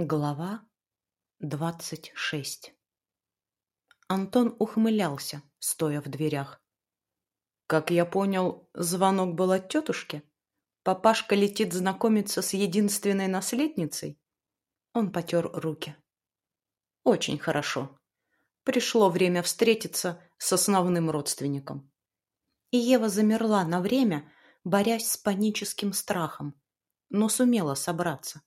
Глава двадцать шесть Антон ухмылялся, стоя в дверях. Как я понял, звонок был от тетушки? Папашка летит знакомиться с единственной наследницей? Он потер руки. Очень хорошо. Пришло время встретиться с основным родственником. И Ева замерла на время, борясь с паническим страхом, но сумела собраться.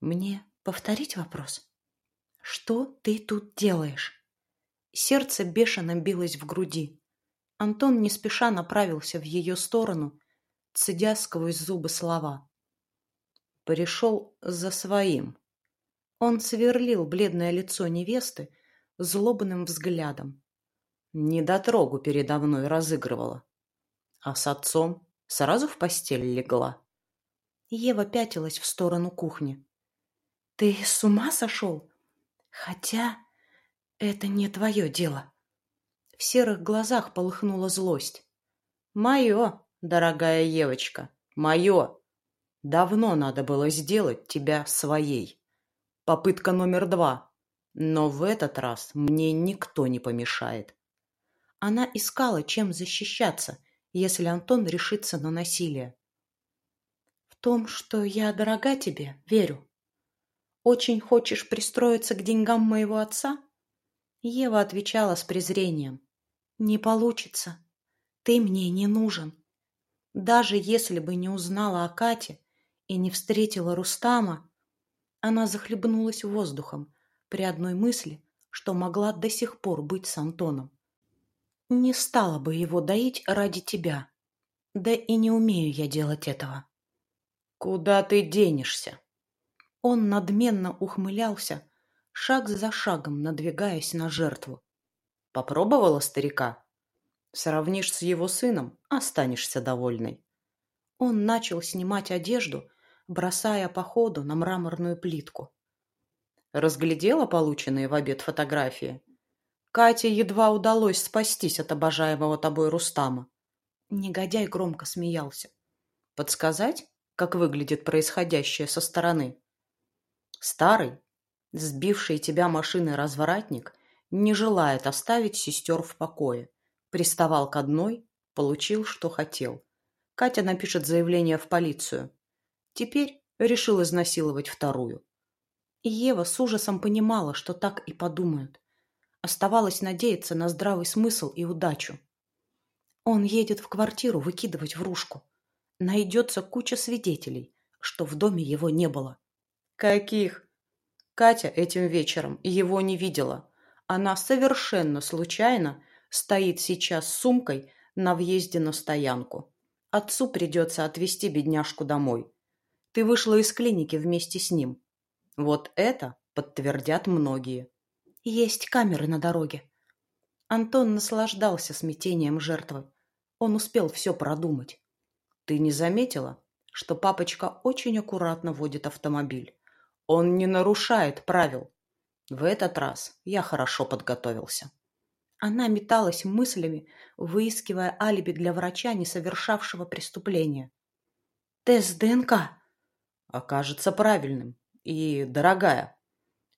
Мне повторить вопрос? Что ты тут делаешь? Сердце бешено билось в груди. Антон не спеша направился в ее сторону, цедя сквозь зубы слова. Пришел за своим. Он сверлил бледное лицо невесты злобным взглядом. Недотрогу передо мной разыгрывала. А с отцом сразу в постель легла. Ева пятилась в сторону кухни. Ты с ума сошел? Хотя это не твое дело. В серых глазах полыхнула злость. Мое, дорогая Евочка, мое. Давно надо было сделать тебя своей. Попытка номер два. Но в этот раз мне никто не помешает. Она искала, чем защищаться, если Антон решится на насилие. В том, что я дорога тебе, верю. Очень хочешь пристроиться к деньгам моего отца? Ева отвечала с презрением. Не получится. Ты мне не нужен. Даже если бы не узнала о Кате и не встретила Рустама, она захлебнулась воздухом при одной мысли, что могла до сих пор быть с Антоном. Не стала бы его доить ради тебя. Да и не умею я делать этого. Куда ты денешься? Он надменно ухмылялся, шаг за шагом надвигаясь на жертву. Попробовала старика? Сравнишь с его сыном, останешься довольной. Он начал снимать одежду, бросая по ходу на мраморную плитку. Разглядела полученные в обед фотографии? Кате едва удалось спастись от обожаемого тобой Рустама. Негодяй громко смеялся. Подсказать, как выглядит происходящее со стороны? Старый, сбивший тебя машиной развратник, не желает оставить сестер в покое. Приставал к одной, получил, что хотел. Катя напишет заявление в полицию. Теперь решил изнасиловать вторую. И Ева с ужасом понимала, что так и подумают. Оставалось надеяться на здравый смысл и удачу. Он едет в квартиру выкидывать вружку. Найдется куча свидетелей, что в доме его не было. Каких? Катя этим вечером его не видела. Она совершенно случайно стоит сейчас с сумкой на въезде на стоянку. Отцу придется отвезти бедняжку домой. Ты вышла из клиники вместе с ним. Вот это подтвердят многие. Есть камеры на дороге. Антон наслаждался смятением жертвы. Он успел все продумать. Ты не заметила, что папочка очень аккуратно водит автомобиль? Он не нарушает правил. В этот раз я хорошо подготовился. Она металась мыслями, выискивая алиби для врача, не совершавшего преступления. «Тест ДНК!» «Окажется правильным. И, дорогая...»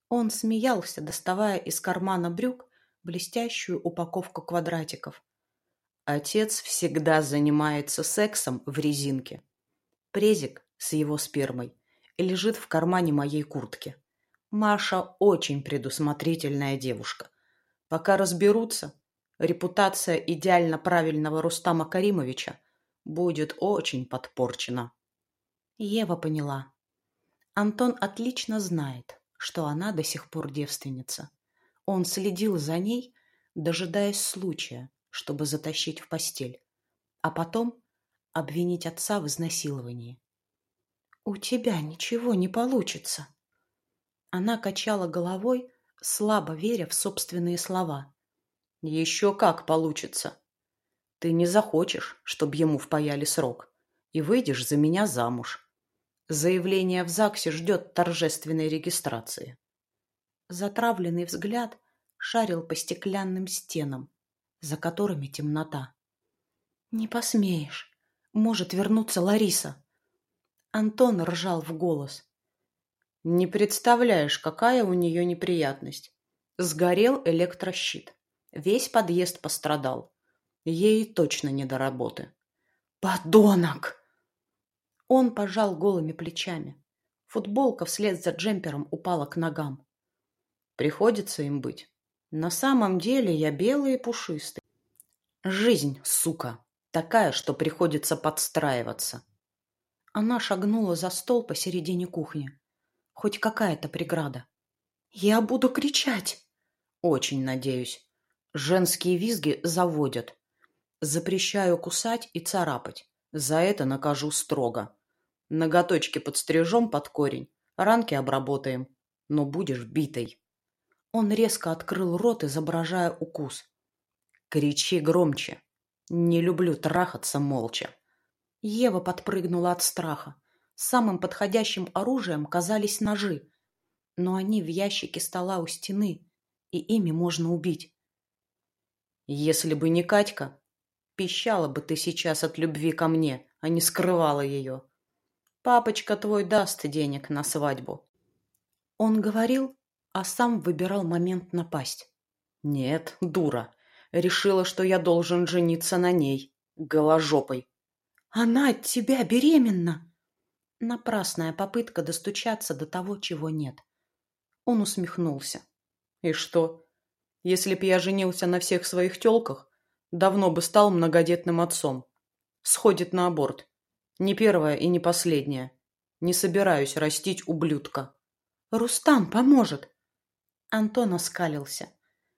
Он смеялся, доставая из кармана брюк блестящую упаковку квадратиков. Отец всегда занимается сексом в резинке. Презик с его спермой лежит в кармане моей куртки. Маша очень предусмотрительная девушка. Пока разберутся, репутация идеально правильного Рустама Каримовича будет очень подпорчена. Ева поняла. Антон отлично знает, что она до сих пор девственница. Он следил за ней, дожидаясь случая, чтобы затащить в постель, а потом обвинить отца в изнасиловании. «У тебя ничего не получится». Она качала головой, слабо веря в собственные слова. «Еще как получится. Ты не захочешь, чтобы ему впаяли срок, и выйдешь за меня замуж. Заявление в ЗАГСе ждет торжественной регистрации». Затравленный взгляд шарил по стеклянным стенам, за которыми темнота. «Не посмеешь. Может вернуться Лариса. Антон ржал в голос. Не представляешь, какая у нее неприятность. Сгорел электрощит. Весь подъезд пострадал. Ей точно не до работы. «Подонок!» Он пожал голыми плечами. Футболка вслед за джемпером упала к ногам. Приходится им быть. На самом деле я белый и пушистый. Жизнь, сука, такая, что приходится подстраиваться. Она шагнула за стол посередине кухни. Хоть какая-то преграда. Я буду кричать. Очень надеюсь. Женские визги заводят. Запрещаю кусать и царапать. За это накажу строго. Ноготочки подстрижем под корень, ранки обработаем. Но будешь битой. Он резко открыл рот, изображая укус. Кричи громче. Не люблю трахаться молча. Ева подпрыгнула от страха. Самым подходящим оружием казались ножи. Но они в ящике стола у стены, и ими можно убить. Если бы не Катька, пищала бы ты сейчас от любви ко мне, а не скрывала ее. Папочка твой даст денег на свадьбу. Он говорил, а сам выбирал момент напасть. Нет, дура. Решила, что я должен жениться на ней, голожопой. Она от тебя беременна. Напрасная попытка достучаться до того, чего нет. Он усмехнулся. И что? Если б я женился на всех своих тёлках, давно бы стал многодетным отцом. Сходит на аборт. Не первая и не последняя. Не собираюсь растить ублюдка. Рустам поможет. Антон оскалился.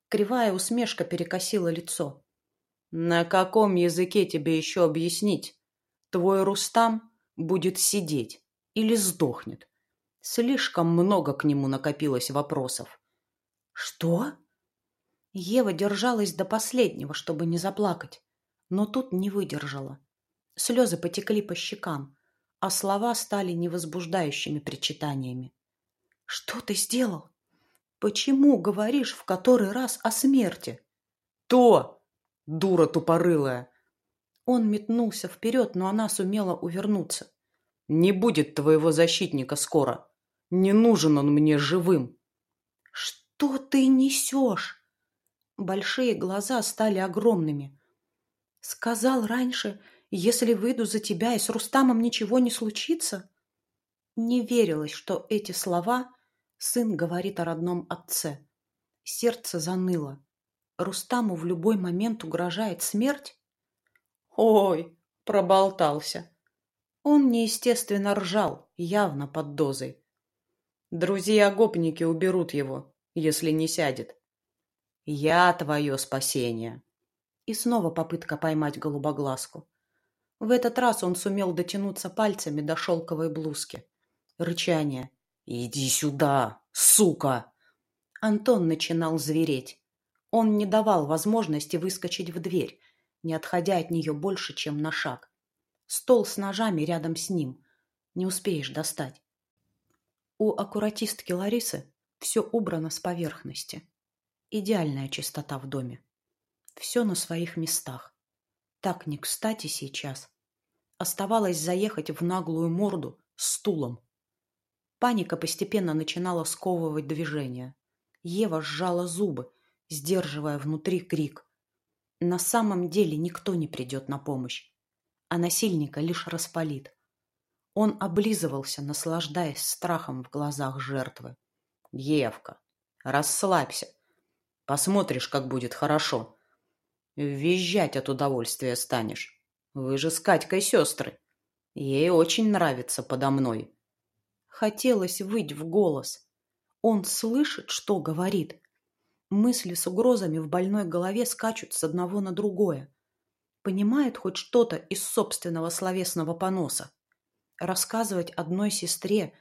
Кривая усмешка перекосила лицо. На каком языке тебе еще объяснить? Твой Рустам будет сидеть или сдохнет. Слишком много к нему накопилось вопросов. Что? Ева держалась до последнего, чтобы не заплакать, но тут не выдержала. Слезы потекли по щекам, а слова стали невозбуждающими причитаниями. Что ты сделал? Почему говоришь в который раз о смерти? То, дура тупорылая, он метнулся вперед, но она сумела увернуться. «Не будет твоего защитника скоро. Не нужен он мне живым». «Что ты несешь?» Большие глаза стали огромными. «Сказал раньше, если выйду за тебя и с Рустамом ничего не случится?» Не верилось, что эти слова сын говорит о родном отце. Сердце заныло. Рустаму в любой момент угрожает смерть? Ой, проболтался. Он неестественно ржал, явно под дозой. Друзья-гопники уберут его, если не сядет. Я твое спасение. И снова попытка поймать голубоглазку. В этот раз он сумел дотянуться пальцами до шелковой блузки. Рычание. «Иди сюда, сука!» Антон начинал звереть. Он не давал возможности выскочить в дверь, не отходя от нее больше, чем на шаг. Стол с ножами рядом с ним. Не успеешь достать. У аккуратистки Ларисы все убрано с поверхности. Идеальная чистота в доме. Все на своих местах. Так не кстати сейчас. Оставалось заехать в наглую морду стулом. Паника постепенно начинала сковывать движение. Ева сжала зубы, сдерживая внутри крик. На самом деле никто не придет на помощь, а насильника лишь распалит. Он облизывался, наслаждаясь страхом в глазах жертвы. «Евка, расслабься. Посмотришь, как будет хорошо. Визжать от удовольствия станешь. Вы же с Катькой сестры. Ей очень нравится подо мной». Хотелось выть в голос. Он слышит, что говорит, Мысли с угрозами в больной голове скачут с одного на другое. Понимает хоть что-то из собственного словесного поноса. Рассказывать одной сестре,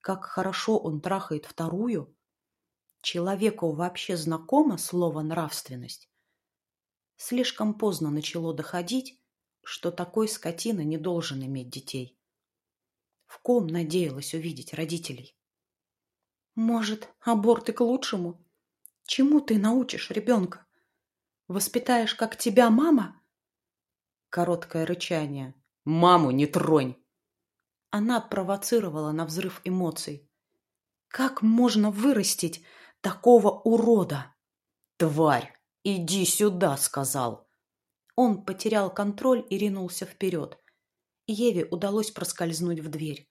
как хорошо он трахает вторую? Человеку вообще знакомо слово «нравственность»? Слишком поздно начало доходить, что такой скотина не должен иметь детей. В ком надеялась увидеть родителей? Может, аборт и к лучшему? Чему ты научишь ребенка? Воспитаешь, как тебя мама? Короткое рычание. Маму не тронь! Она провоцировала на взрыв эмоций. Как можно вырастить такого урода? Тварь, иди сюда, сказал. Он потерял контроль и ринулся вперед. Еве удалось проскользнуть в дверь.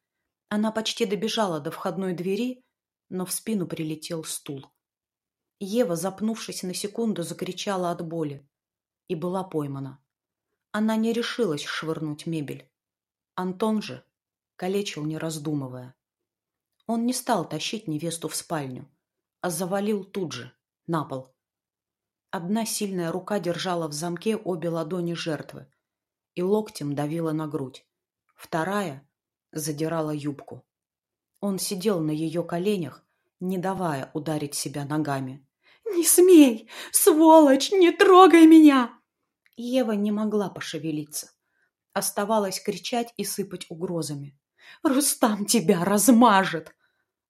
Она почти добежала до входной двери, но в спину прилетел стул. Ева, запнувшись на секунду, закричала от боли и была поймана. Она не решилась швырнуть мебель. Антон же калечил, не раздумывая. Он не стал тащить невесту в спальню, а завалил тут же, на пол. Одна сильная рука держала в замке обе ладони жертвы и локтем давила на грудь. Вторая задирала юбку. Он сидел на ее коленях, не давая ударить себя ногами. «Не смей! Сволочь, не трогай меня!» Ева не могла пошевелиться. Оставалось кричать и сыпать угрозами. «Рустам тебя размажет!»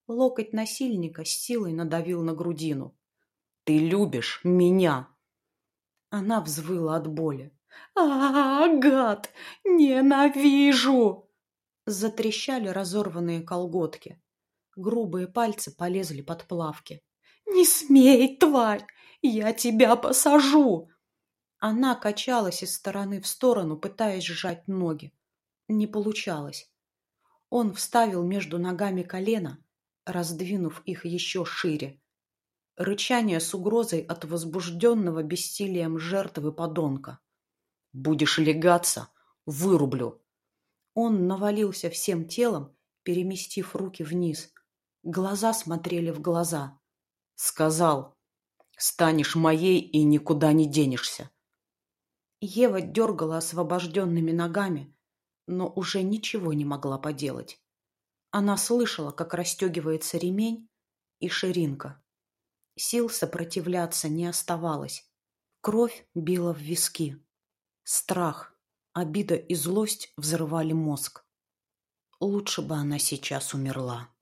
Локоть насильника с силой надавил на грудину. «Ты любишь меня!» Она взвыла от боли. а, -а, -а гад! Ненавижу!» Затрещали разорванные колготки. Грубые пальцы полезли под плавки. «Не смей, тварь! Я тебя посажу!» Она качалась из стороны в сторону, пытаясь сжать ноги. Не получалось. Он вставил между ногами колено, раздвинув их еще шире. Рычание с угрозой от возбужденного бессилием жертвы подонка. «Будешь легаться? Вырублю!» Он навалился всем телом, переместив руки вниз. Глаза смотрели в глаза. Сказал, станешь моей и никуда не денешься. Ева дергала освобожденными ногами, но уже ничего не могла поделать. Она слышала, как расстегивается ремень и ширинка. Сил сопротивляться не оставалось. Кровь била в виски. Страх, обида и злость взрывали мозг. Лучше бы она сейчас умерла.